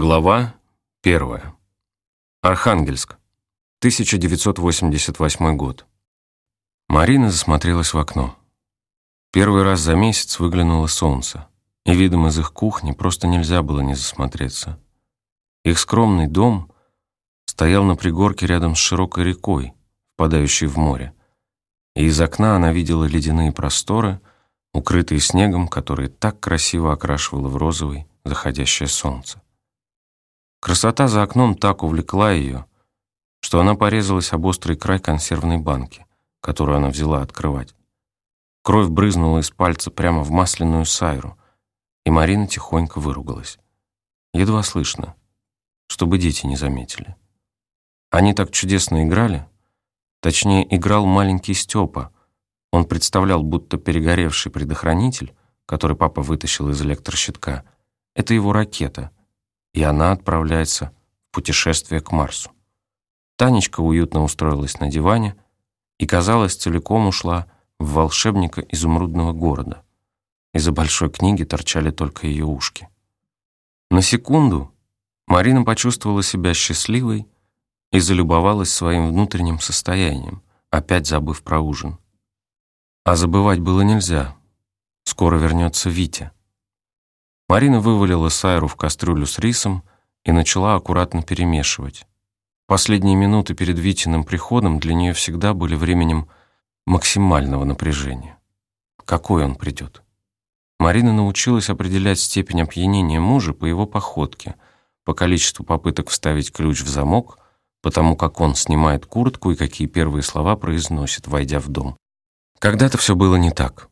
Глава 1. Архангельск. 1988 год. Марина засмотрелась в окно. Первый раз за месяц выглянуло солнце, и видом из их кухни просто нельзя было не засмотреться. Их скромный дом стоял на пригорке рядом с широкой рекой, впадающей в море, и из окна она видела ледяные просторы, укрытые снегом, которые так красиво окрашивало в розовый заходящее солнце. Красота за окном так увлекла ее, что она порезалась об острый край консервной банки, которую она взяла открывать. Кровь брызнула из пальца прямо в масляную сайру, и Марина тихонько выругалась. Едва слышно, чтобы дети не заметили. Они так чудесно играли. Точнее, играл маленький Степа. Он представлял, будто перегоревший предохранитель, который папа вытащил из электрощитка, это его ракета — и она отправляется в путешествие к Марсу. Танечка уютно устроилась на диване и, казалось, целиком ушла в волшебника изумрудного города. Из-за большой книги торчали только ее ушки. На секунду Марина почувствовала себя счастливой и залюбовалась своим внутренним состоянием, опять забыв про ужин. А забывать было нельзя. Скоро вернется Витя. Марина вывалила сайру в кастрюлю с рисом и начала аккуратно перемешивать. Последние минуты перед Витиным приходом для нее всегда были временем максимального напряжения. Какой он придет? Марина научилась определять степень опьянения мужа по его походке, по количеству попыток вставить ключ в замок, по тому, как он снимает куртку и какие первые слова произносит, войдя в дом. Когда-то все было не так.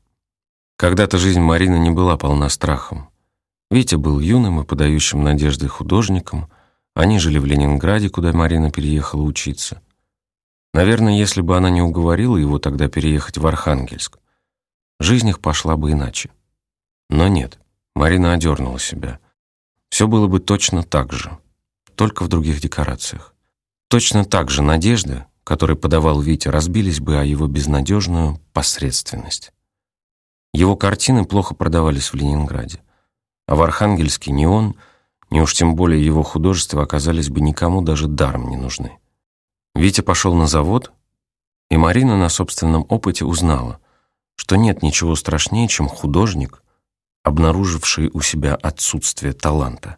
Когда-то жизнь Марины не была полна страхом. Витя был юным и подающим надежды художником. Они жили в Ленинграде, куда Марина переехала учиться. Наверное, если бы она не уговорила его тогда переехать в Архангельск, жизнь их пошла бы иначе. Но нет, Марина одернула себя. Все было бы точно так же, только в других декорациях. Точно так же надежды, которые подавал Витя, разбились бы о его безнадежную посредственность. Его картины плохо продавались в Ленинграде. А в Архангельске ни он, ни уж тем более его художества оказались бы никому даже даром не нужны. Витя пошел на завод, и Марина на собственном опыте узнала, что нет ничего страшнее, чем художник, обнаруживший у себя отсутствие таланта.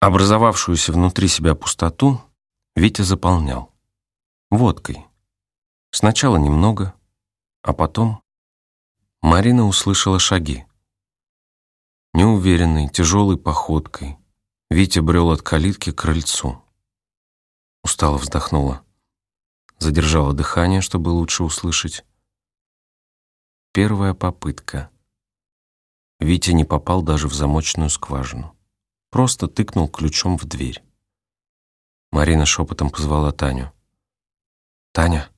Образовавшуюся внутри себя пустоту Витя заполнял. Водкой. Сначала немного, а потом Марина услышала шаги. Неуверенной, тяжелой походкой Витя брел от калитки к крыльцу. Устало вздохнула. Задержала дыхание, чтобы лучше услышать. Первая попытка. Витя не попал даже в замочную скважину. Просто тыкнул ключом в дверь. Марина шепотом позвала Таню. «Таня,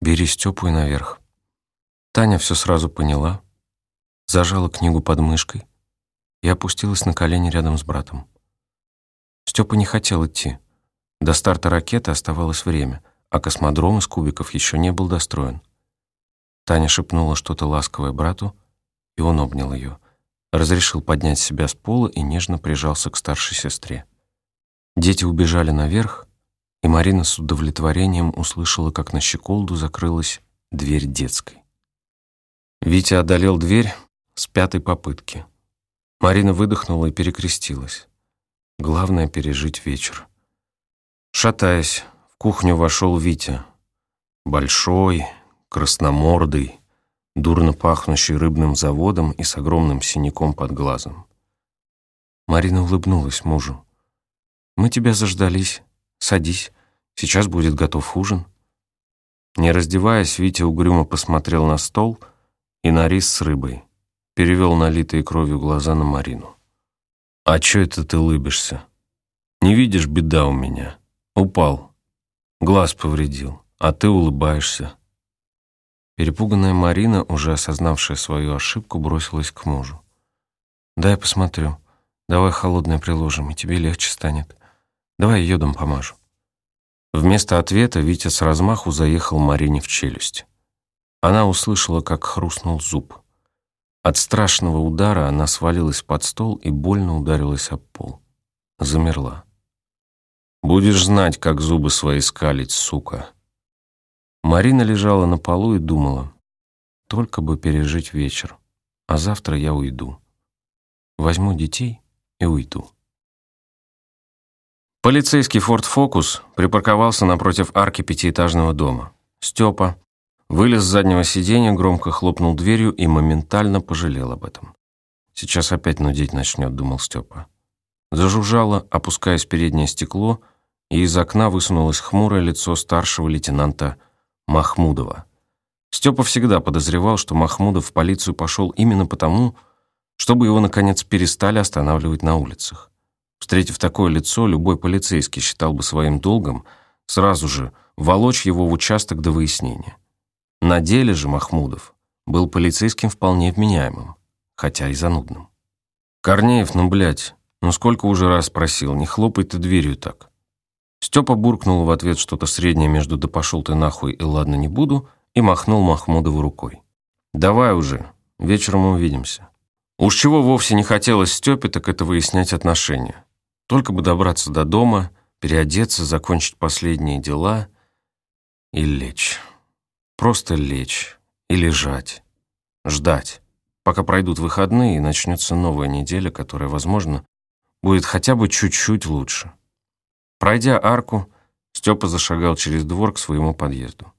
бери Степу и наверх». Таня все сразу поняла, зажала книгу под мышкой, и опустилась на колени рядом с братом. Степа не хотел идти. До старта ракеты оставалось время, а космодром из кубиков еще не был достроен. Таня шепнула что-то ласковое брату, и он обнял ее, разрешил поднять себя с пола и нежно прижался к старшей сестре. Дети убежали наверх, и Марина с удовлетворением услышала, как на щеколду закрылась дверь детской. Витя одолел дверь с пятой попытки — Марина выдохнула и перекрестилась. Главное — пережить вечер. Шатаясь, в кухню вошел Витя. Большой, красномордый, дурно пахнущий рыбным заводом и с огромным синяком под глазом. Марина улыбнулась мужу. «Мы тебя заждались. Садись. Сейчас будет готов ужин». Не раздеваясь, Витя угрюмо посмотрел на стол и на рис с рыбой перевел налитые кровью глаза на Марину. «А чё это ты улыбишься? Не видишь, беда у меня. Упал. Глаз повредил, а ты улыбаешься». Перепуганная Марина, уже осознавшая свою ошибку, бросилась к мужу. «Дай посмотрю. Давай холодное приложим, и тебе легче станет. Давай йодом помажу». Вместо ответа Витя с размаху заехал Марине в челюсть. Она услышала, как хрустнул зуб. От страшного удара она свалилась под стол и больно ударилась об пол. замерла. «Будешь знать, как зубы свои скалить, сука». Марина лежала на полу и думала, только бы пережить вечер, а завтра я уйду. Возьму детей и уйду. Полицейский «Форд Фокус» припарковался напротив арки пятиэтажного дома. Степа вылез с заднего сиденья, громко хлопнул дверью и моментально пожалел об этом. «Сейчас опять нудеть начнет», — думал Степа. Зажужжало, опускаясь переднее стекло, и из окна высунулось хмурое лицо старшего лейтенанта Махмудова. Степа всегда подозревал, что Махмудов в полицию пошел именно потому, чтобы его, наконец, перестали останавливать на улицах. Встретив такое лицо, любой полицейский считал бы своим долгом сразу же волочь его в участок до выяснения. На деле же Махмудов был полицейским вполне вменяемым, хотя и занудным. «Корнеев, ну, блядь, ну сколько уже раз просил, не хлопай ты дверью так». Степа буркнул в ответ что-то среднее между «да пошел ты нахуй» и «ладно, не буду» и махнул Махмудову рукой. «Давай уже, вечером увидимся». Уж чего вовсе не хотелось Степе, так это выяснять отношения. Только бы добраться до дома, переодеться, закончить последние дела и лечь. Просто лечь и лежать. Ждать, пока пройдут выходные и начнется новая неделя, которая, возможно, будет хотя бы чуть-чуть лучше. Пройдя арку, Степа зашагал через двор к своему подъезду.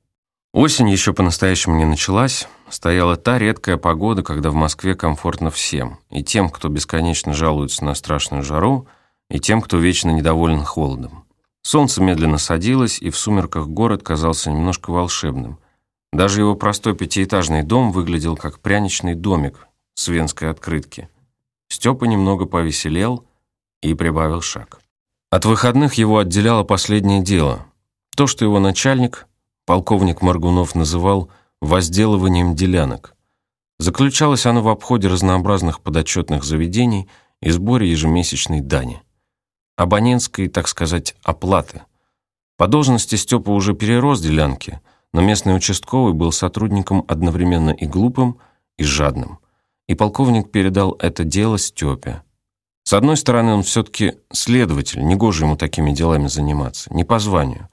Осень еще по-настоящему не началась, стояла та редкая погода, когда в Москве комфортно всем, и тем, кто бесконечно жалуется на страшную жару, и тем, кто вечно недоволен холодом. Солнце медленно садилось, и в сумерках город казался немножко волшебным. Даже его простой пятиэтажный дом выглядел как пряничный домик с венской открытки. Степа немного повеселел и прибавил шаг. От выходных его отделяло последнее дело. То, что его начальник, полковник Маргунов, называл «возделыванием делянок». Заключалось оно в обходе разнообразных подотчетных заведений и сборе ежемесячной дани абонентской, так сказать, оплаты. По должности Степа уже перерос делянки, но местный участковый был сотрудником одновременно и глупым, и жадным. И полковник передал это дело Степе. С одной стороны, он все-таки следователь, негоже ему такими делами заниматься, не по званию.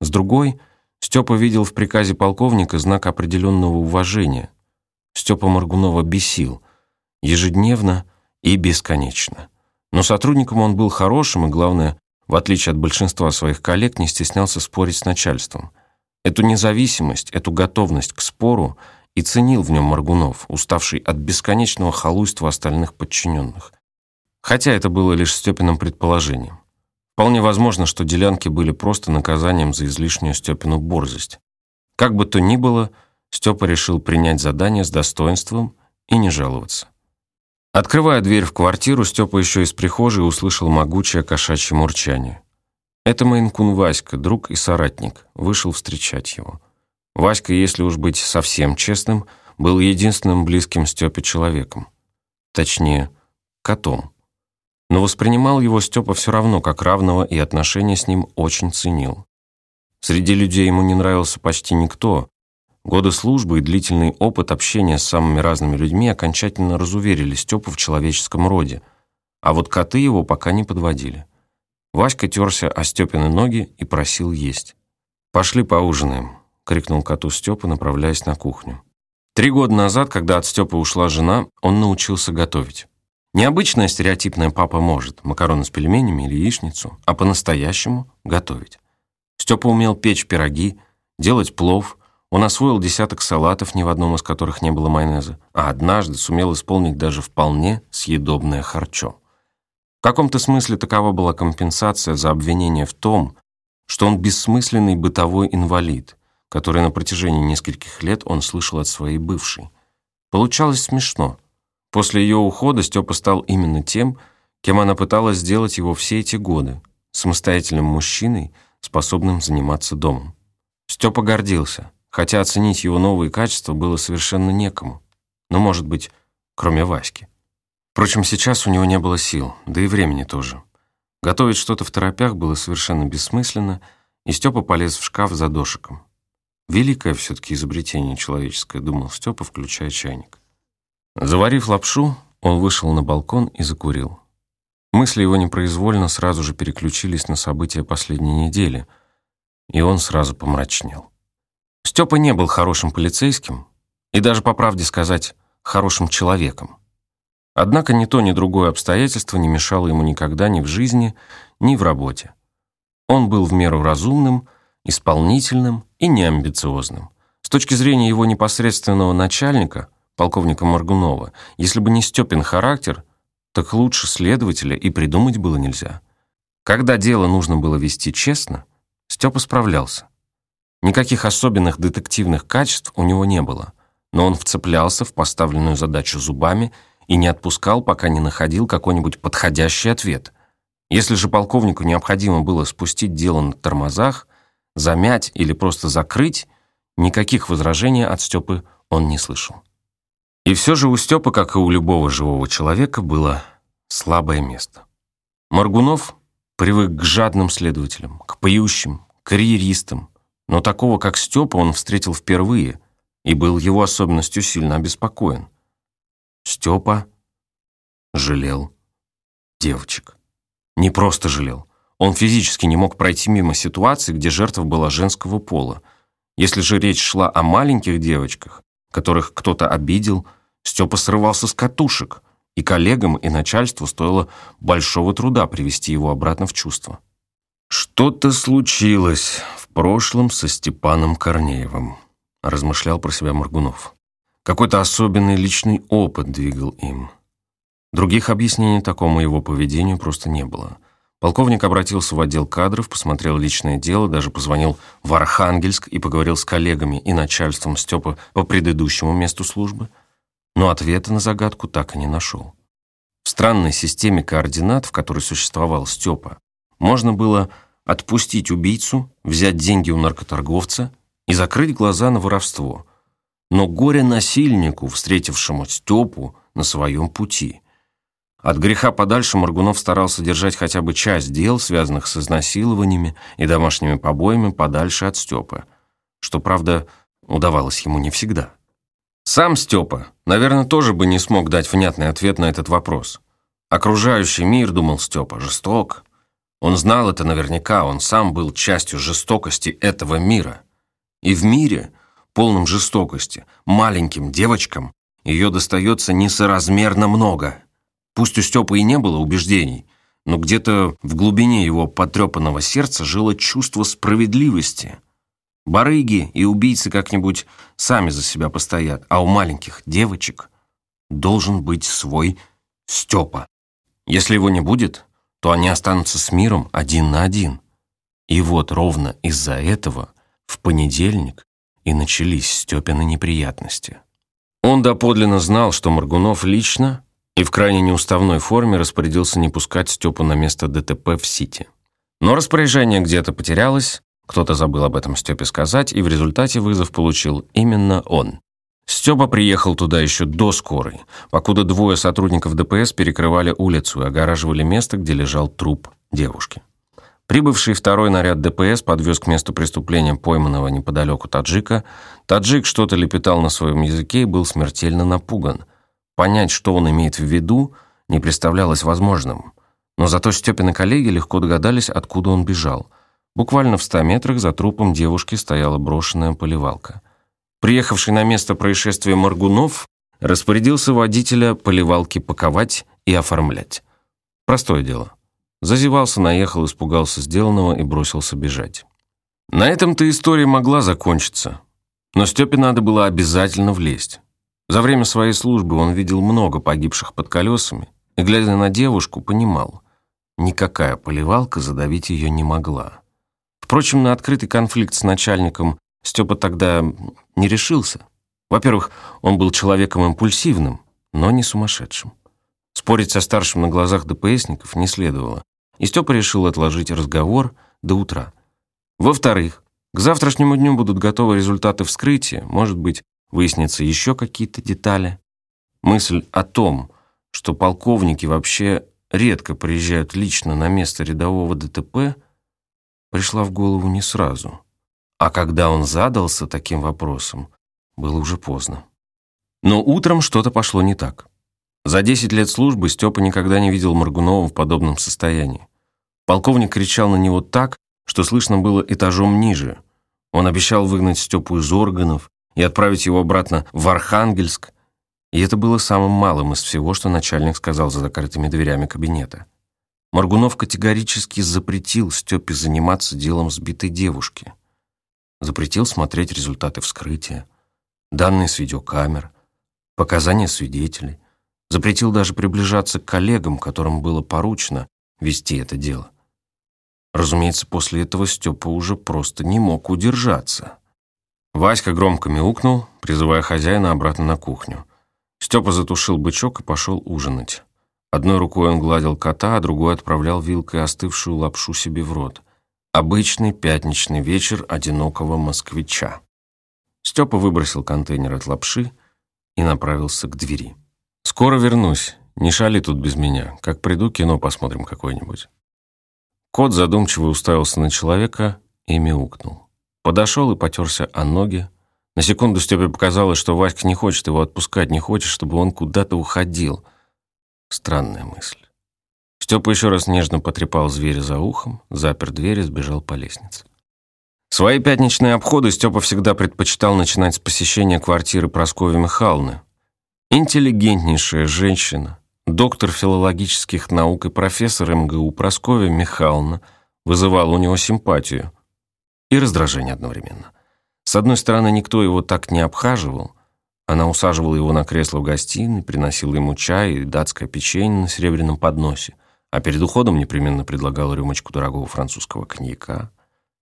С другой, Степа видел в приказе полковника знак определенного уважения. Степа Маргунова бесил, ежедневно и бесконечно. Но сотрудником он был хорошим и, главное, в отличие от большинства своих коллег, не стеснялся спорить с начальством. Эту независимость, эту готовность к спору и ценил в нем Маргунов, уставший от бесконечного халуйства остальных подчиненных. Хотя это было лишь Степиным предположением. Вполне возможно, что делянки были просто наказанием за излишнюю Степину борзость. Как бы то ни было, Степа решил принять задание с достоинством и не жаловаться. Открывая дверь в квартиру, Степа еще из прихожей услышал могучее кошачье мурчание. Это Майнкун Васька, друг и соратник, вышел встречать его. Васька, если уж быть совсем честным, был единственным близким Степе человеком. Точнее, котом. Но воспринимал его Степа все равно как равного и отношения с ним очень ценил. Среди людей ему не нравился почти никто, Годы службы и длительный опыт общения с самыми разными людьми окончательно разуверили Степу в человеческом роде, а вот коты его пока не подводили. Васька терся о Степины ноги и просил есть. «Пошли поужинаем», — крикнул коту Степа, направляясь на кухню. Три года назад, когда от Степы ушла жена, он научился готовить. Необычная стереотипная папа может макароны с пельменями или яичницу, а по-настоящему готовить. Степа умел печь пироги, делать плов, он освоил десяток салатов, ни в одном из которых не было майонеза, а однажды сумел исполнить даже вполне съедобное харчо. В каком-то смысле такова была компенсация за обвинение в том, что он бессмысленный бытовой инвалид, который на протяжении нескольких лет он слышал от своей бывшей. Получалось смешно. После ее ухода Степа стал именно тем, кем она пыталась сделать его все эти годы, самостоятельным мужчиной, способным заниматься домом. Степа гордился – хотя оценить его новые качества было совершенно некому. Ну, может быть, кроме Васьки. Впрочем, сейчас у него не было сил, да и времени тоже. Готовить что-то в торопях было совершенно бессмысленно, и Степа полез в шкаф за дошиком. Великое все-таки изобретение человеческое, думал Степа, включая чайник. Заварив лапшу, он вышел на балкон и закурил. Мысли его непроизвольно сразу же переключились на события последней недели, и он сразу помрачнел. Степа не был хорошим полицейским и даже, по правде сказать, хорошим человеком. Однако ни то, ни другое обстоятельство не мешало ему никогда ни в жизни, ни в работе. Он был в меру разумным, исполнительным и неамбициозным. С точки зрения его непосредственного начальника, полковника Моргунова, если бы не Степин характер, так лучше следователя и придумать было нельзя. Когда дело нужно было вести честно, Степа справлялся. Никаких особенных детективных качеств у него не было, но он вцеплялся в поставленную задачу зубами и не отпускал, пока не находил какой-нибудь подходящий ответ. Если же полковнику необходимо было спустить дело на тормозах, замять или просто закрыть, никаких возражений от Степы он не слышал. И все же у Степы, как и у любого живого человека, было слабое место. Моргунов привык к жадным следователям, к поющим, карьеристам, но такого, как Степа, он встретил впервые и был его особенностью сильно обеспокоен. Степа жалел девочек. Не просто жалел. Он физически не мог пройти мимо ситуации, где жертва была женского пола. Если же речь шла о маленьких девочках, которых кто-то обидел – Степа срывался с катушек, и коллегам и начальству стоило большого труда привести его обратно в чувство. «Что-то случилось в прошлом со Степаном Корнеевым», размышлял про себя Моргунов. Какой-то особенный личный опыт двигал им. Других объяснений такому его поведению просто не было. Полковник обратился в отдел кадров, посмотрел личное дело, даже позвонил в Архангельск и поговорил с коллегами и начальством Степа по предыдущему месту службы – но ответа на загадку так и не нашел. В странной системе координат, в которой существовал Степа, можно было отпустить убийцу, взять деньги у наркоторговца и закрыть глаза на воровство. Но горе насильнику, встретившему Степу на своем пути. От греха подальше Моргунов старался держать хотя бы часть дел, связанных с изнасилованиями и домашними побоями, подальше от Степы, что, правда, удавалось ему не всегда. Сам Степа, наверное, тоже бы не смог дать внятный ответ на этот вопрос. Окружающий мир, думал Степа, жесток. Он знал это наверняка, он сам был частью жестокости этого мира. И в мире, полном жестокости, маленьким девочкам ее достается несоразмерно много. Пусть у Степы и не было убеждений, но где-то в глубине его потрепанного сердца жило чувство справедливости – Барыги и убийцы как-нибудь сами за себя постоят, а у маленьких девочек должен быть свой Степа. Если его не будет, то они останутся с миром один на один. И вот ровно из-за этого в понедельник и начались Степины неприятности. Он доподлинно знал, что Маргунов лично и в крайне неуставной форме распорядился не пускать Степу на место ДТП в Сити. Но распоряжение где-то потерялось, кто-то забыл об этом Степе сказать, и в результате вызов получил именно он. Степа приехал туда еще до скорой, покуда двое сотрудников ДПС перекрывали улицу и огораживали место, где лежал труп девушки. Прибывший второй наряд ДПС подвез к месту преступления пойманного неподалеку таджика. Таджик что-то лепетал на своем языке и был смертельно напуган. Понять, что он имеет в виду, не представлялось возможным. Но зато Степины коллеги легко догадались, откуда он бежал – Буквально в ста метрах за трупом девушки стояла брошенная поливалка. Приехавший на место происшествия Маргунов распорядился водителя поливалки паковать и оформлять. Простое дело. Зазевался, наехал, испугался сделанного и бросился бежать. На этом-то история могла закончиться. Но Степе надо было обязательно влезть. За время своей службы он видел много погибших под колесами и, глядя на девушку, понимал, никакая поливалка задавить ее не могла. Впрочем, на открытый конфликт с начальником Степа тогда не решился. Во-первых, он был человеком импульсивным, но не сумасшедшим. Спорить со старшим на глазах ДПСников не следовало, и Степа решил отложить разговор до утра. Во-вторых, к завтрашнему дню будут готовы результаты вскрытия, может быть, выяснятся еще какие-то детали. Мысль о том, что полковники вообще редко приезжают лично на место рядового ДТП – пришла в голову не сразу. А когда он задался таким вопросом, было уже поздно. Но утром что-то пошло не так. За 10 лет службы Степа никогда не видел Моргунова в подобном состоянии. Полковник кричал на него так, что слышно было этажом ниже. Он обещал выгнать Степу из органов и отправить его обратно в Архангельск, и это было самым малым из всего, что начальник сказал за закрытыми дверями кабинета. Моргунов категорически запретил Степе заниматься делом сбитой девушки. Запретил смотреть результаты вскрытия, данные с видеокамер, показания свидетелей. Запретил даже приближаться к коллегам, которым было поручено вести это дело. Разумеется, после этого Степа уже просто не мог удержаться. Васька громко мяукнул, призывая хозяина обратно на кухню. Степа затушил бычок и пошел ужинать. Одной рукой он гладил кота, а другой отправлял вилкой остывшую лапшу себе в рот. Обычный пятничный вечер одинокого москвича. Степа выбросил контейнер от лапши и направился к двери. «Скоро вернусь. Не шали тут без меня. Как приду, кино посмотрим какое-нибудь». Кот задумчиво уставился на человека и мяукнул. Подошел и потерся о ноги. На секунду Степе показалось, что Васька не хочет его отпускать, не хочет, чтобы он куда-то уходил — Странная мысль. Степа еще раз нежно потрепал зверя за ухом, запер дверь и сбежал по лестнице. Свои пятничные обходы Степа всегда предпочитал начинать с посещения квартиры Прасковьи Михайловны. Интеллигентнейшая женщина, доктор филологических наук и профессор МГУ Прасковья Михайловна вызывала у него симпатию и раздражение одновременно. С одной стороны, никто его так не обхаживал, она усаживала его на кресло в гостиной, приносила ему чай и датское печенье на серебряном подносе, а перед уходом непременно предлагала рюмочку дорогого французского коньяка.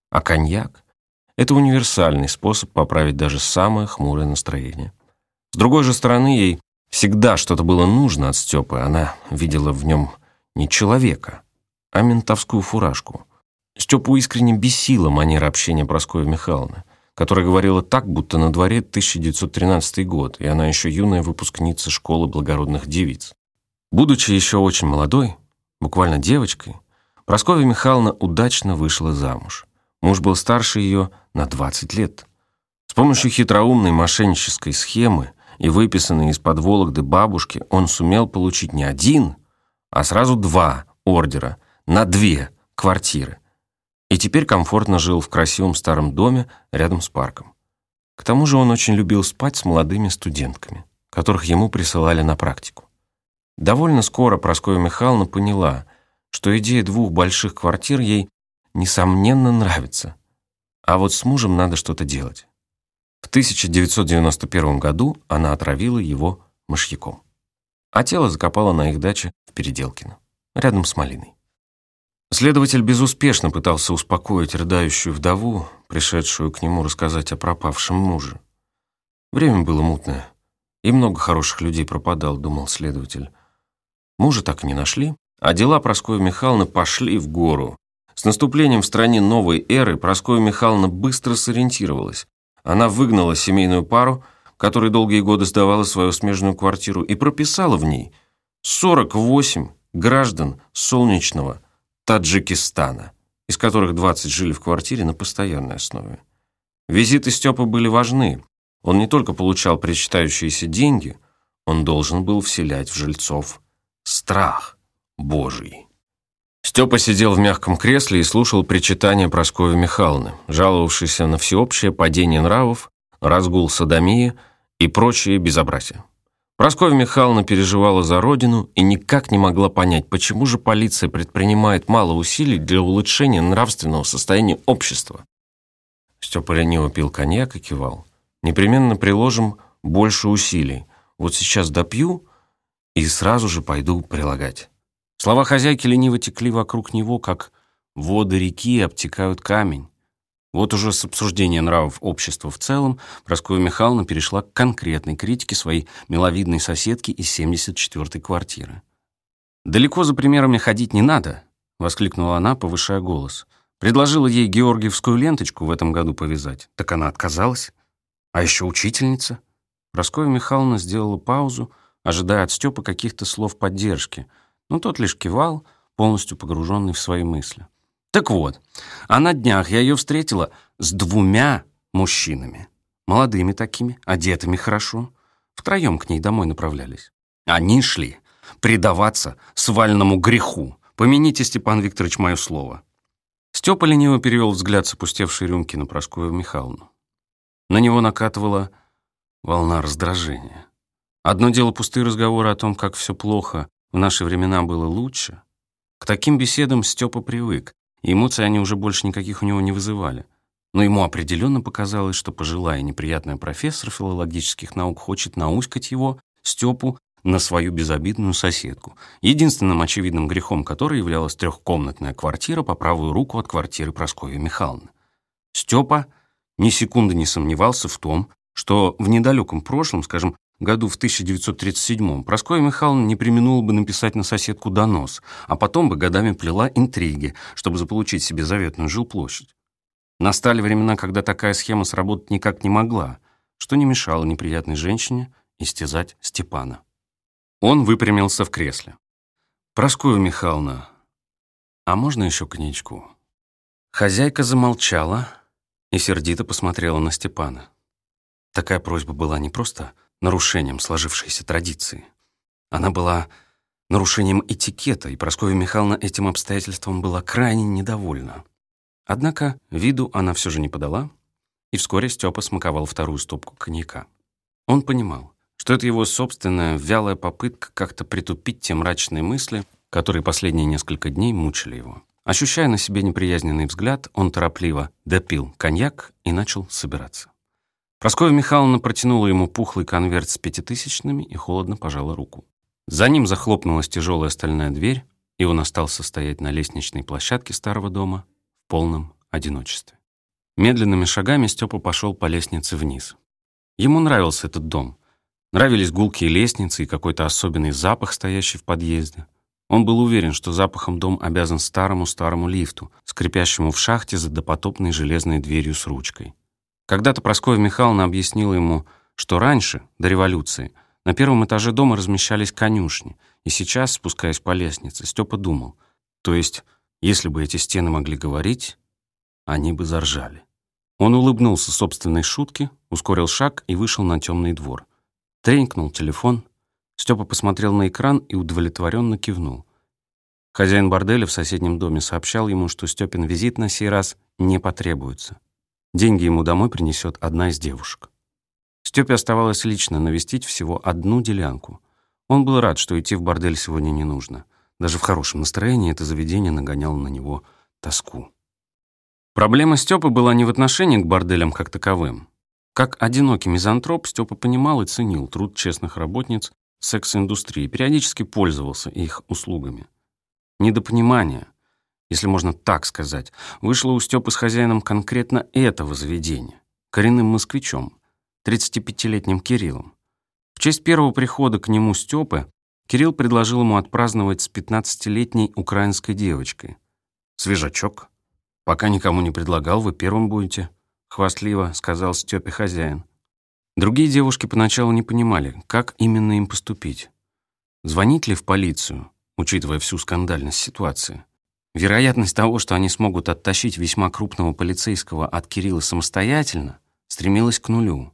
А коньяк — это универсальный способ поправить даже самое хмурое настроение. С другой же стороны, ей всегда что-то было нужно от Степы. Она видела в нем не человека, а ментовскую фуражку. Степу искренне бесила манера общения Прасковьи Михайловны которая говорила так, будто на дворе 1913 год, и она еще юная выпускница школы благородных девиц. Будучи еще очень молодой, буквально девочкой, Прасковья Михайловна удачно вышла замуж. Муж был старше ее на 20 лет. С помощью хитроумной мошеннической схемы и выписанной из-под Вологды бабушки он сумел получить не один, а сразу два ордера на две квартиры – и теперь комфортно жил в красивом старом доме рядом с парком. К тому же он очень любил спать с молодыми студентками, которых ему присылали на практику. Довольно скоро Прасковья Михайловна поняла, что идея двух больших квартир ей, несомненно, нравится. А вот с мужем надо что-то делать. В 1991 году она отравила его мышьяком, а тело закопала на их даче в Переделкино, рядом с Малиной. Следователь безуспешно пытался успокоить рыдающую вдову, пришедшую к нему рассказать о пропавшем муже. Время было мутное, и много хороших людей пропадал, думал следователь. Мужа так и не нашли, а дела Прасковьи Михайловны пошли в гору. С наступлением в стране новой эры Прасковья Михайловна быстро сориентировалась. Она выгнала семейную пару, которая долгие годы сдавала свою смежную квартиру, и прописала в ней 48 граждан Солнечного – Таджикистана, из которых 20 жили в квартире на постоянной основе. Визиты Степы были важны. Он не только получал причитающиеся деньги, он должен был вселять в жильцов страх Божий. Степа сидел в мягком кресле и слушал причитания Прасковьи Михайловны, жаловавшейся на всеобщее падение нравов, разгул садомии и прочие безобразия. Прасковья Михайловна переживала за родину и никак не могла понять, почему же полиция предпринимает мало усилий для улучшения нравственного состояния общества. Степа лениво пил коньяк и кивал. «Непременно приложим больше усилий. Вот сейчас допью и сразу же пойду прилагать». Слова хозяйки лениво текли вокруг него, как воды реки обтекают камень. Вот уже с обсуждения нравов общества в целом Прасковья Михайловна перешла к конкретной критике своей миловидной соседки из 74-й квартиры. «Далеко за примерами ходить не надо», — воскликнула она, повышая голос. Предложила ей георгиевскую ленточку в этом году повязать. Так она отказалась. А еще учительница. Прасковья Михайловна сделала паузу, ожидая от Степы каких-то слов поддержки, но тот лишь кивал, полностью погруженный в свои мысли. Так вот, а на днях я ее встретила с двумя мужчинами. Молодыми такими, одетыми хорошо. Втроем к ней домой направлялись. Они шли предаваться свальному греху. Помяните, Степан Викторович, мое слово. Степа лениво перевел взгляд с опустевшей рюмки на Прасковью Михайловну. На него накатывала волна раздражения. Одно дело пустые разговоры о том, как все плохо, в наши времена было лучше. К таким беседам Степа привык, и они уже больше никаких у него не вызывали. Но ему определенно показалось, что пожилая неприятная профессор филологических наук хочет науськать его, Степу, на свою безобидную соседку, единственным очевидным грехом которой являлась трехкомнатная квартира по правую руку от квартиры Прасковьи Михайловны. Степа ни секунды не сомневался в том, что в недалеком прошлом, скажем, году в 1937-м, Прасковья Михайловна не применула бы написать на соседку донос, а потом бы годами плела интриги, чтобы заполучить себе заветную жилплощадь. Настали времена, когда такая схема сработать никак не могла, что не мешало неприятной женщине истязать Степана. Он выпрямился в кресле. «Прасковья Михайловна, а можно еще коньячку?» Хозяйка замолчала и сердито посмотрела на Степана. Такая просьба была не просто нарушением сложившейся традиции. Она была нарушением этикета, и Прасковья Михайловна этим обстоятельством была крайне недовольна. Однако виду она все же не подала, и вскоре Степа смаковал вторую стопку коньяка. Он понимал, что это его собственная вялая попытка как-то притупить те мрачные мысли, которые последние несколько дней мучили его. Ощущая на себе неприязненный взгляд, он торопливо допил коньяк и начал собираться. Прасковья Михайловна протянула ему пухлый конверт с пятитысячными и холодно пожала руку. За ним захлопнулась тяжелая стальная дверь, и он остался стоять на лестничной площадке старого дома в полном одиночестве. Медленными шагами Степа пошел по лестнице вниз. Ему нравился этот дом. Нравились гулкие лестницы и какой-то особенный запах, стоящий в подъезде. Он был уверен, что запахом дом обязан старому-старому лифту, скрипящему в шахте за допотопной железной дверью с ручкой. Когда-то Прасковья Михайловна объяснила ему, что раньше, до революции, на первом этаже дома размещались конюшни, и сейчас, спускаясь по лестнице, Степа думал, то есть, если бы эти стены могли говорить, они бы заржали. Он улыбнулся собственной шутке, ускорил шаг и вышел на темный двор. Тренькнул телефон. Степа посмотрел на экран и удовлетворенно кивнул. Хозяин борделя в соседнем доме сообщал ему, что Степин визит на сей раз не потребуется. Деньги ему домой принесет одна из девушек. Степе оставалось лично навестить всего одну делянку. Он был рад, что идти в бордель сегодня не нужно. Даже в хорошем настроении это заведение нагоняло на него тоску. Проблема Степы была не в отношении к борделям как таковым. Как одинокий мизантроп, Степа понимал и ценил труд честных работниц секс-индустрии, периодически пользовался их услугами. Недопонимание, если можно так сказать, вышло у Степы с хозяином конкретно этого заведения, коренным москвичом, 35-летним Кириллом. В честь первого прихода к нему Степы Кирилл предложил ему отпраздновать с 15-летней украинской девочкой. «Свежачок. Пока никому не предлагал, вы первым будете», — хвастливо сказал Степе хозяин. Другие девушки поначалу не понимали, как именно им поступить. Звонить ли в полицию, учитывая всю скандальность ситуации? Вероятность того, что они смогут оттащить весьма крупного полицейского от Кирилла самостоятельно, стремилась к нулю.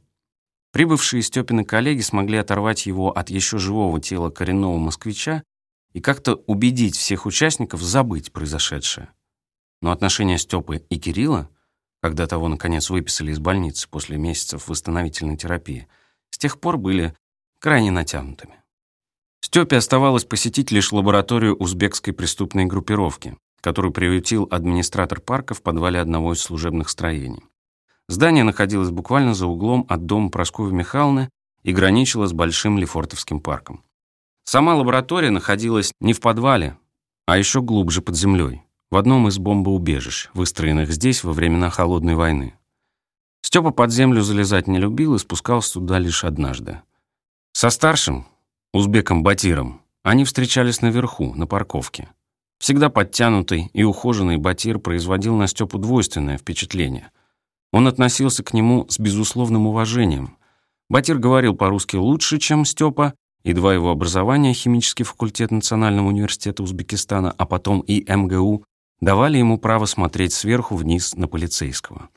Прибывшие Степины коллеги смогли оторвать его от еще живого тела коренного москвича и как-то убедить всех участников забыть произошедшее. Но отношения Степы и Кирилла, когда того, наконец, выписали из больницы после месяцев восстановительной терапии, с тех пор были крайне натянутыми. Степе оставалось посетить лишь лабораторию узбекской преступной группировки, которую приютил администратор парка в подвале одного из служебных строений. Здание находилось буквально за углом от дома Прасковьи Михайловны и граничило с Большим Лефортовским парком. Сама лаборатория находилась не в подвале, а еще глубже под землей, в одном из бомбоубежищ, выстроенных здесь во времена Холодной войны. Степа под землю залезать не любил и спускался туда лишь однажды. Со старшим, узбеком Батиром, они встречались наверху, на парковке. Всегда подтянутый и ухоженный Батир производил на Степу двойственное впечатление. Он относился к нему с безусловным уважением. Батир говорил по-русски лучше, чем Степа, и два его образования, химический факультет Национального университета Узбекистана, а потом и МГУ, давали ему право смотреть сверху вниз на полицейского.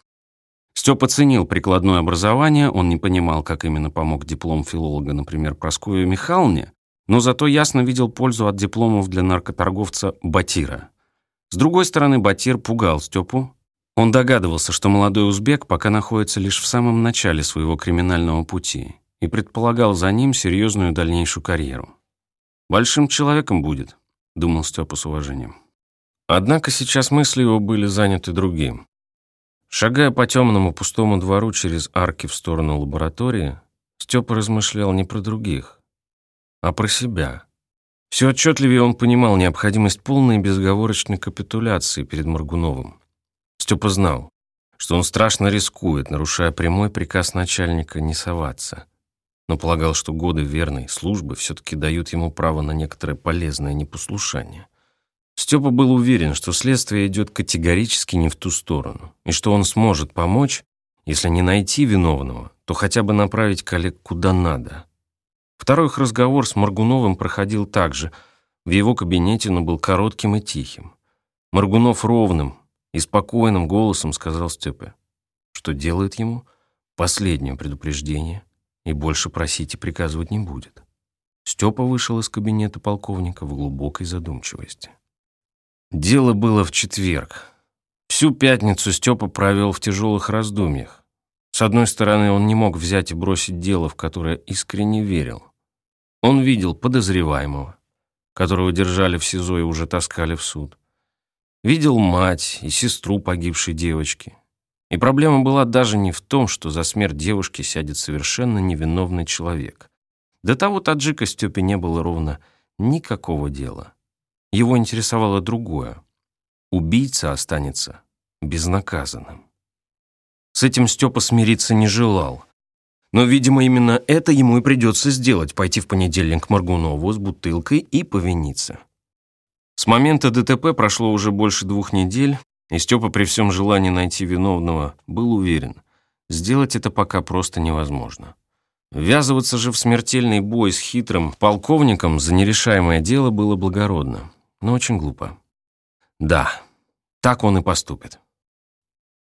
Степа ценил прикладное образование, он не понимал, как именно помог диплом филолога, например, Прасковье Михайловне, но зато ясно видел пользу от дипломов для наркоторговца Батира. С другой стороны, Батир пугал Степу. Он догадывался, что молодой узбек пока находится лишь в самом начале своего криминального пути и предполагал за ним серьезную дальнейшую карьеру. «Большим человеком будет», — думал Степа с уважением. Однако сейчас мысли его были заняты другим. Шагая по темному пустому двору через арки в сторону лаборатории, Степа размышлял не про других, а про себя. Все отчетливее он понимал необходимость полной и безоговорочной капитуляции перед Маргуновым. Степа знал, что он страшно рискует, нарушая прямой приказ начальника не соваться, но полагал, что годы верной службы все-таки дают ему право на некоторое полезное непослушание. Степа был уверен, что следствие идет категорически не в ту сторону, и что он сможет помочь, если не найти виновного, то хотя бы направить коллег куда надо. Второй их разговор с Маргуновым проходил так же. В его кабинете, но был коротким и тихим. Маргунов ровным и спокойным голосом сказал Степе, что делает ему последнее предупреждение и больше просить и приказывать не будет. Степа вышел из кабинета полковника в глубокой задумчивости. Дело было в четверг. Всю пятницу Степа провел в тяжелых раздумьях. С одной стороны, он не мог взять и бросить дело, в которое искренне верил. Он видел подозреваемого, которого держали в СИЗО и уже таскали в суд. Видел мать и сестру погибшей девочки. И проблема была даже не в том, что за смерть девушки сядет совершенно невиновный человек. До того таджика Степе не было ровно никакого дела. Его интересовало другое. Убийца останется безнаказанным. С этим Степа смириться не желал. Но, видимо, именно это ему и придется сделать, пойти в понедельник к Маргунову с бутылкой и повиниться. С момента ДТП прошло уже больше двух недель, и Степа при всем желании найти виновного был уверен, сделать это пока просто невозможно. Ввязываться же в смертельный бой с хитрым полковником за нерешаемое дело было благородно, но очень глупо. Да, так он и поступит.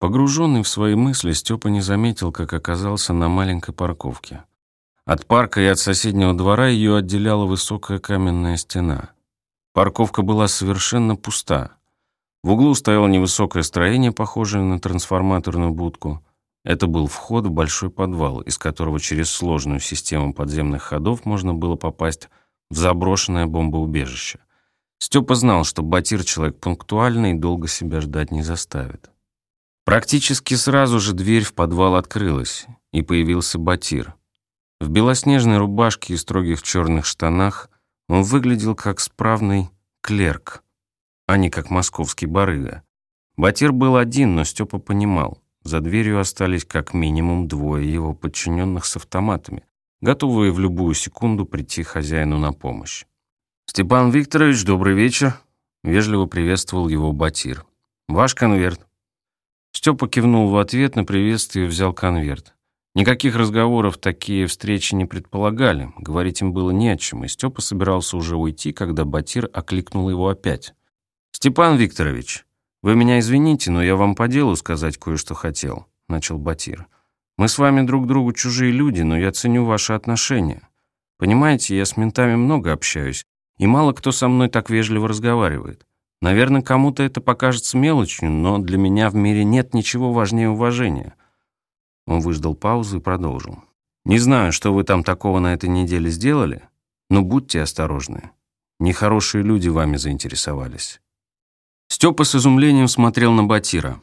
Погруженный в свои мысли, Степа не заметил, как оказался на маленькой парковке. От парка и от соседнего двора ее отделяла высокая каменная стена. Парковка была совершенно пуста. В углу стояло невысокое строение, похожее на трансформаторную будку. Это был вход в большой подвал, из которого через сложную систему подземных ходов можно было попасть в заброшенное бомбоубежище. Степа знал, что Батир человек пунктуальный и долго себя ждать не заставит. Практически сразу же дверь в подвал открылась, и появился Батир. В белоснежной рубашке и строгих черных штанах он выглядел как справный клерк, а не как московский барыга. Батир был один, но Степа понимал, за дверью остались как минимум двое его подчиненных с автоматами, готовые в любую секунду прийти хозяину на помощь. «Степан Викторович, добрый вечер», — вежливо приветствовал его Батир. «Ваш конверт». Степа кивнул в ответ на приветствие и взял конверт. Никаких разговоров такие встречи не предполагали, говорить им было не о чем, и Степа собирался уже уйти, когда Батир окликнул его опять. «Степан Викторович, вы меня извините, но я вам по делу сказать кое-что хотел», — начал Батир. «Мы с вами друг другу чужие люди, но я ценю ваши отношения. Понимаете, я с ментами много общаюсь, и мало кто со мной так вежливо разговаривает. Наверное, кому-то это покажется мелочью, но для меня в мире нет ничего важнее уважения. Он выждал паузу и продолжил. Не знаю, что вы там такого на этой неделе сделали, но будьте осторожны. Нехорошие люди вами заинтересовались. Степа с изумлением смотрел на Батира.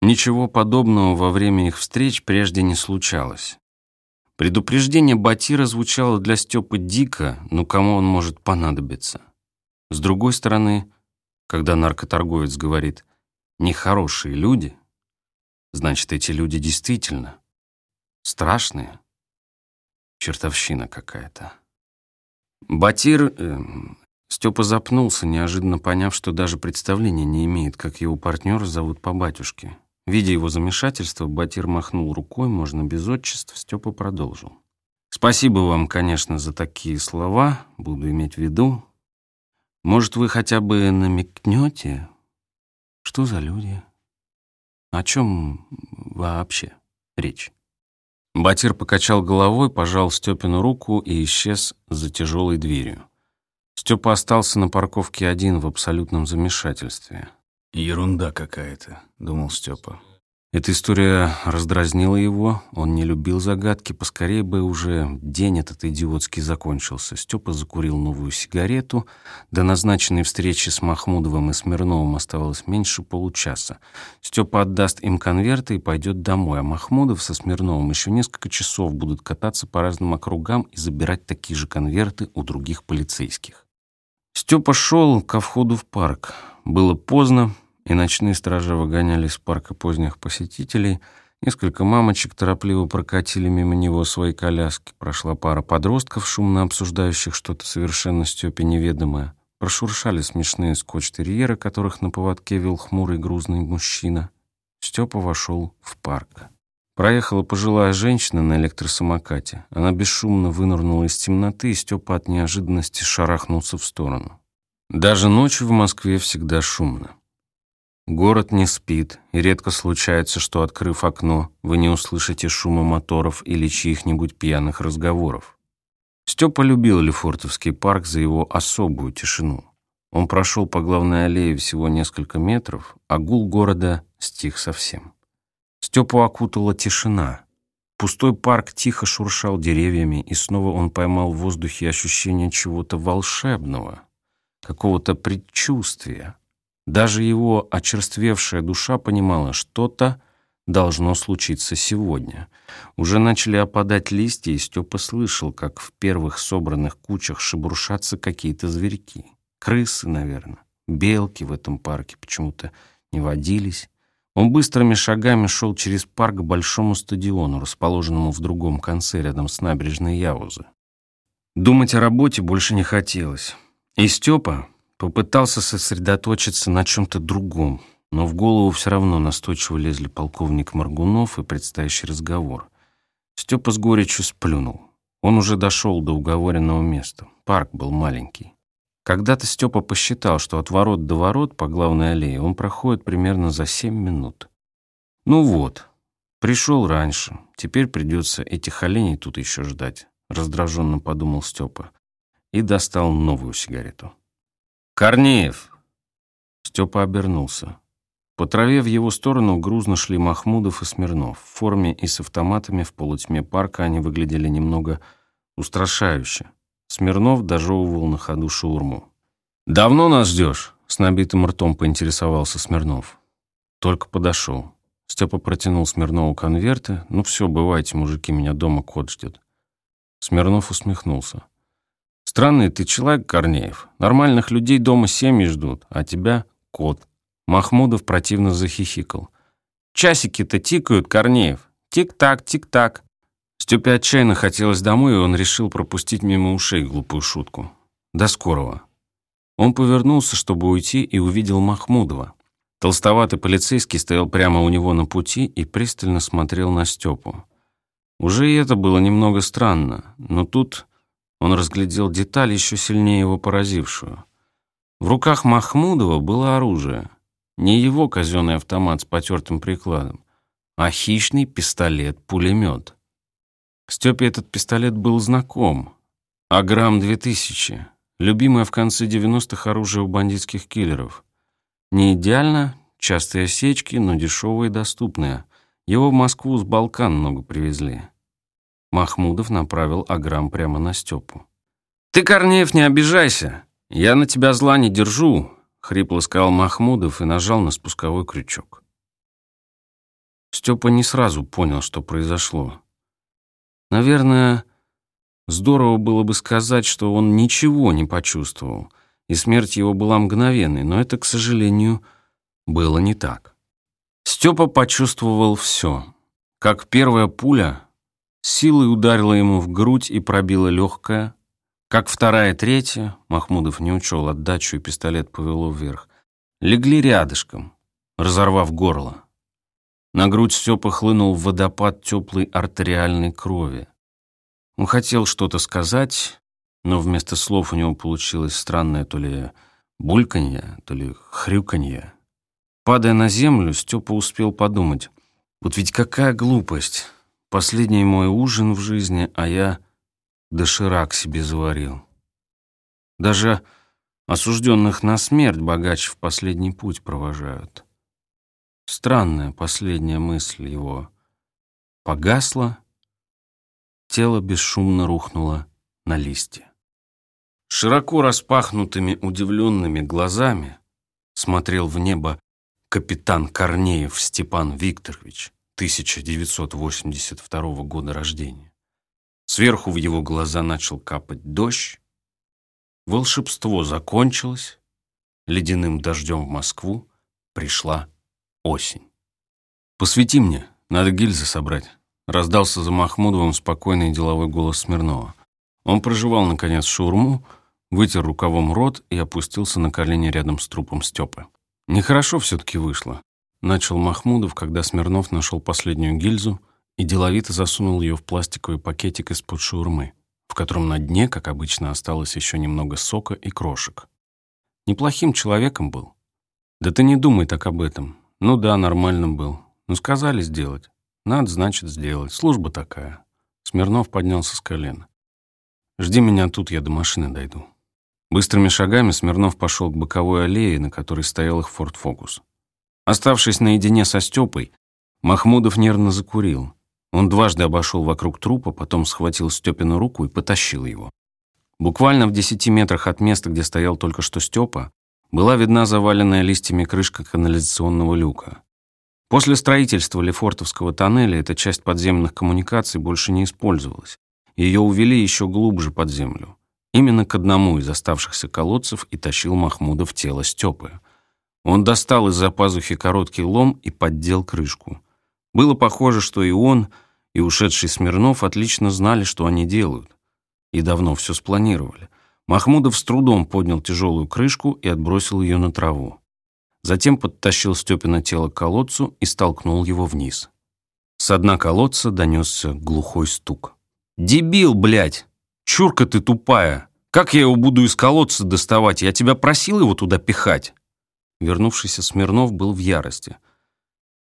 Ничего подобного во время их встреч прежде не случалось. Предупреждение Батира звучало для Степы дико, но кому он может понадобиться? С другой стороны, когда наркоторговец говорит «нехорошие люди», значит, эти люди действительно страшные. Чертовщина какая-то. Батир... Э, Степа запнулся, неожиданно поняв, что даже представления не имеет, как его партнера зовут по батюшке. Видя его замешательство, Батир махнул рукой, можно без отчеств, Степа продолжил. «Спасибо вам, конечно, за такие слова, буду иметь в виду. Может, вы хотя бы намекнете, что за люди? О чем вообще речь? Батир покачал головой, пожал Степину руку и исчез за тяжелой дверью. Степа остался на парковке один в абсолютном замешательстве. «Ерунда какая-то», — думал Степа. Эта история раздразнила его, он не любил загадки, поскорее бы уже день этот идиотский закончился. Степа закурил новую сигарету, до назначенной встречи с Махмудовым и Смирновым оставалось меньше получаса. Степа отдаст им конверты и пойдет домой, а Махмудов со Смирновым еще несколько часов будут кататься по разным округам и забирать такие же конверты у других полицейских. Степа шел ко входу в парк. Было поздно, и ночные стражи выгоняли из парка поздних посетителей. Несколько мамочек торопливо прокатили мимо него свои коляски. Прошла пара подростков, шумно обсуждающих что-то совершенно Степе неведомое. Прошуршали смешные скотч-терьеры, которых на поводке вел хмурый грузный мужчина. Степа вошел в парк. Проехала пожилая женщина на электросамокате. Она бесшумно вынырнула из темноты, и Степа от неожиданности шарахнулся в сторону. Даже ночью в Москве всегда шумно. Город не спит, и редко случается, что, открыв окно, вы не услышите шума моторов или чьих-нибудь пьяных разговоров. Степа любил Лефортовский парк за его особую тишину. Он прошел по главной аллее всего несколько метров, а гул города стих совсем. Степу окутала тишина. Пустой парк тихо шуршал деревьями, и снова он поймал в воздухе ощущение чего-то волшебного, какого-то предчувствия. Даже его очерствевшая душа понимала, что-то должно случиться сегодня. Уже начали опадать листья, и Степа слышал, как в первых собранных кучах шебуршатся какие-то зверьки. Крысы, наверное. Белки в этом парке почему-то не водились. Он быстрыми шагами шел через парк к большому стадиону, расположенному в другом конце, рядом с набережной Яузы. Думать о работе больше не хотелось. И Степа, Попытался сосредоточиться на чем-то другом, но в голову все равно настойчиво лезли полковник Маргунов и предстоящий разговор. Степа с горечью сплюнул. Он уже дошел до уговоренного места. Парк был маленький. Когда-то Степа посчитал, что от ворот до ворот по главной аллее он проходит примерно за семь минут. Ну вот, пришел раньше, теперь придется этих оленей тут еще ждать, раздраженно подумал Степа и достал новую сигарету. «Корнеев!» Степа обернулся. По траве в его сторону грузно шли Махмудов и Смирнов. В форме и с автоматами в полутьме парка они выглядели немного устрашающе. Смирнов дожевывал на ходу шаурму. «Давно нас ждешь?» — с набитым ртом поинтересовался Смирнов. Только подошел. Степа протянул Смирнову конверты. «Ну все, бывайте, мужики, меня дома кот ждет». Смирнов усмехнулся. Странный ты человек, Корнеев. Нормальных людей дома семьи ждут, а тебя — кот. Махмудов противно захихикал. Часики-то тикают, Корнеев. Тик-так, тик-так. Степе отчаянно хотелось домой, и он решил пропустить мимо ушей глупую шутку. До скорого. Он повернулся, чтобы уйти, и увидел Махмудова. Толстоватый полицейский стоял прямо у него на пути и пристально смотрел на Степу. Уже и это было немного странно, но тут он разглядел деталь, еще сильнее его поразившую. В руках Махмудова было оружие. Не его казенный автомат с потертым прикладом, а хищный пистолет-пулемет. Степе этот пистолет был знаком. Аграм-2000, любимое в конце 90-х оружие у бандитских киллеров. Не идеально, частые осечки, но дешевое и доступное. Его в Москву с Балкан много привезли. Махмудов направил Аграм прямо на Степу. «Ты, Корнеев, не обижайся. Я на тебя зла не держу», — хрипло сказал Махмудов и нажал на спусковой крючок. Степа не сразу понял, что произошло. Наверное, здорово было бы сказать, что он ничего не почувствовал, и смерть его была мгновенной, но это, к сожалению, было не так. Степа почувствовал все. Как первая пуля силой ударила ему в грудь и пробила легкое. Как вторая, третья, Махмудов не учел отдачу, и пистолет повело вверх, легли рядышком, разорвав горло. На грудь Степа хлынул водопад теплой артериальной крови. Он хотел что-то сказать, но вместо слов у него получилось странное то ли бульканье, то ли хрюканье. Падая на землю, Степа успел подумать, вот ведь какая глупость. Последний мой ужин в жизни, а я доширак себе заварил. Даже осужденных на смерть богач в последний путь провожают. Странная последняя мысль его погасла, тело бесшумно рухнуло на листья. Широко распахнутыми удивленными глазами смотрел в небо капитан Корнеев Степан Викторович, 1982 года рождения. Сверху в его глаза начал капать дождь. Волшебство закончилось. Ледяным дождем в Москву пришла осень. «Посвети мне, надо гильзы собрать», — раздался за Махмудовым спокойный деловой голос Смирнова. Он проживал, наконец, шаурму, вытер рукавом рот и опустился на колени рядом с трупом Степы. Нехорошо все-таки вышло. Начал Махмудов, когда Смирнов нашел последнюю гильзу и деловито засунул ее в пластиковый пакетик из-под шаурмы, в котором на дне, как обычно, осталось еще немного сока и крошек. Неплохим человеком был. Да ты не думай так об этом. Ну да, нормальным был. Ну сказали сделать. Надо, значит, сделать. Служба такая. Смирнов поднялся с колена. Жди меня тут, я до машины дойду. Быстрыми шагами Смирнов пошел к боковой аллее, на которой стоял их Форд Фокус. Оставшись наедине со Степой, Махмудов нервно закурил. Он дважды обошел вокруг трупа, потом схватил Степину руку и потащил его. Буквально в десяти метрах от места, где стоял только что Степа, была видна заваленная листьями крышка канализационного люка. После строительства Лефортовского тоннеля эта часть подземных коммуникаций больше не использовалась. Ее увели еще глубже под землю. Именно к одному из оставшихся колодцев и тащил Махмудов тело Степы. Он достал из-за пазухи короткий лом и поддел крышку. Было похоже, что и он, и ушедший Смирнов отлично знали, что они делают. И давно все спланировали. Махмудов с трудом поднял тяжелую крышку и отбросил ее на траву. Затем подтащил Степина тело к колодцу и столкнул его вниз. С дна колодца донесся глухой стук. «Дебил, блядь! Чурка ты тупая! Как я его буду из колодца доставать? Я тебя просил его туда пихать!» Вернувшийся Смирнов был в ярости.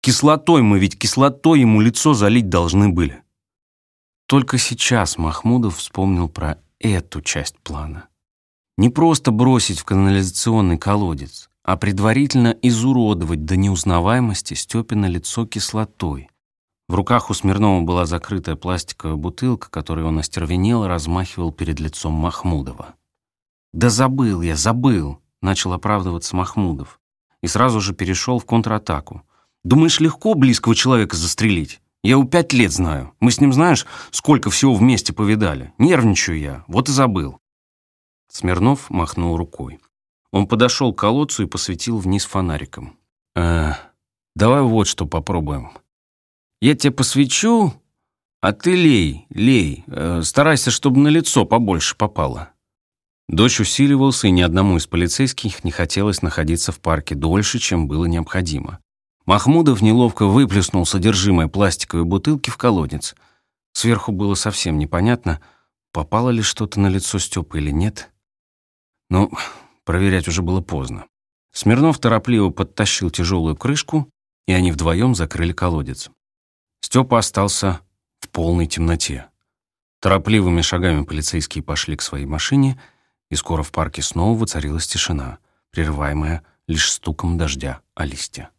«Кислотой мы ведь, кислотой ему лицо залить должны были!» Только сейчас Махмудов вспомнил про эту часть плана. Не просто бросить в канализационный колодец, а предварительно изуродовать до неузнаваемости Степина лицо кислотой — в руках у Смирнова была закрытая пластиковая бутылка, которой он остервенел и размахивал перед лицом Махмудова. «Да забыл я, забыл!» — начал оправдываться Махмудов. И сразу же перешел в контратаку. «Думаешь, легко близкого человека застрелить? Я его пять лет знаю. Мы с ним, знаешь, сколько всего вместе повидали. Нервничаю я, вот и забыл». Смирнов махнул рукой. Он подошел к колодцу и посветил вниз фонариком. «Э, давай вот что попробуем. Я тебе посвечу, а ты лей, лей. Э, старайся, чтобы на лицо побольше попало». Дождь усиливался, и ни одному из полицейских не хотелось находиться в парке дольше, чем было необходимо. Махмудов неловко выплеснул содержимое пластиковой бутылки в колодец. Сверху было совсем непонятно, попало ли что-то на лицо Степы или нет. Но проверять уже было поздно. Смирнов торопливо подтащил тяжелую крышку, и они вдвоем закрыли колодец. Степа остался в полной темноте. Торопливыми шагами полицейские пошли к своей машине, и скоро в парке снова воцарилась тишина, прерываемая лишь стуком дождя о листья.